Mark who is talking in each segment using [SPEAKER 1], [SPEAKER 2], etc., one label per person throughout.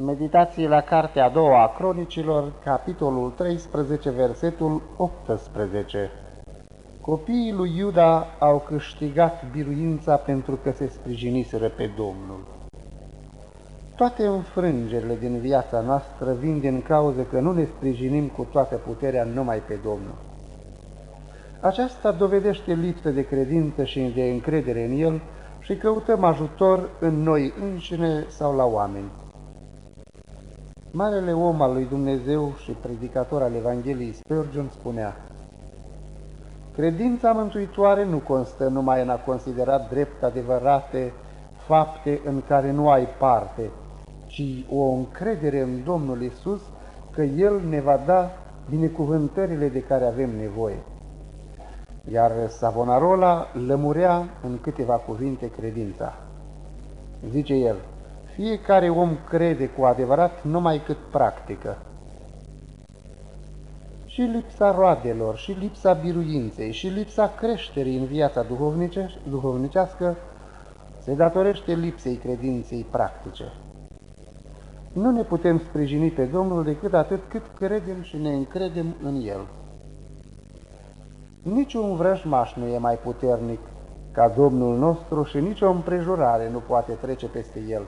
[SPEAKER 1] Meditații la cartea a doua a cronicilor, capitolul 13, versetul 18. Copiii lui Iuda au câștigat biruința pentru că se sprijiniseră pe Domnul. Toate înfrângerile din viața noastră vin din cauză că nu ne sprijinim cu toată puterea numai pe Domnul. Aceasta dovedește lipsă de credință și de încredere în El și căutăm ajutor în noi înșine sau la oameni. Marele om al lui Dumnezeu și predicator al Evangheliei Spurgeon spunea Credința mântuitoare nu constă numai în a considera drept adevărate fapte în care nu ai parte, ci o încredere în Domnul Isus că El ne va da binecuvântările de care avem nevoie. Iar Savonarola lămurea în câteva cuvinte credința. Zice el, fiecare om crede cu adevărat numai cât practică. Și lipsa roadelor, și lipsa biruinței, și lipsa creșterii în viața duhovnicească se datorește lipsei credinței practice. Nu ne putem sprijini pe Domnul decât atât cât credem și ne încredem în El. Niciun vrăjmaș nu e mai puternic ca Domnul nostru și nicio împrejurare nu poate trece peste El.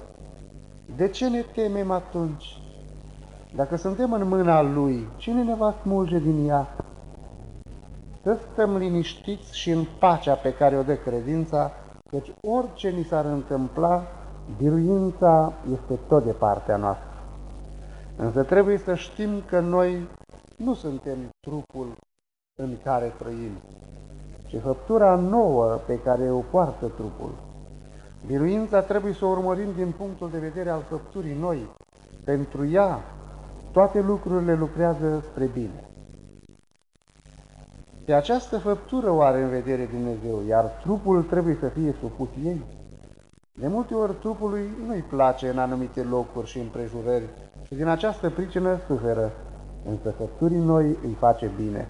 [SPEAKER 1] De ce ne temem atunci? Dacă suntem în mâna Lui, cine ne va smulge din ea? Să stăm liniștiți și în pacea pe care o dă credința, căci orice ni s-ar întâmpla, biruința este tot de partea noastră. Însă trebuie să știm că noi nu suntem trupul în care trăim, ci făptura nouă pe care o poartă trupul. Biruința trebuie să o urmărim din punctul de vedere al făpturii noi. Pentru ea, toate lucrurile lucrează spre bine. De această făptură o are în vedere Dumnezeu, iar trupul trebuie să fie supus ei. De multe ori trupului nu-i place în anumite locuri și împrejurări și din această pricină suferă, însă făpturii noi îi face bine.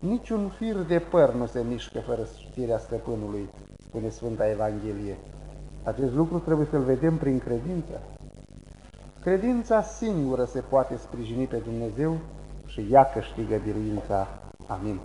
[SPEAKER 1] Niciun fir de păr nu se mișcă fără știrea stăpânului, spune Sfânta Evanghelie. Acest lucru trebuie să-l vedem prin credință. Credința singură se poate sprijini pe Dumnezeu și ea câștigă biruința. Amin.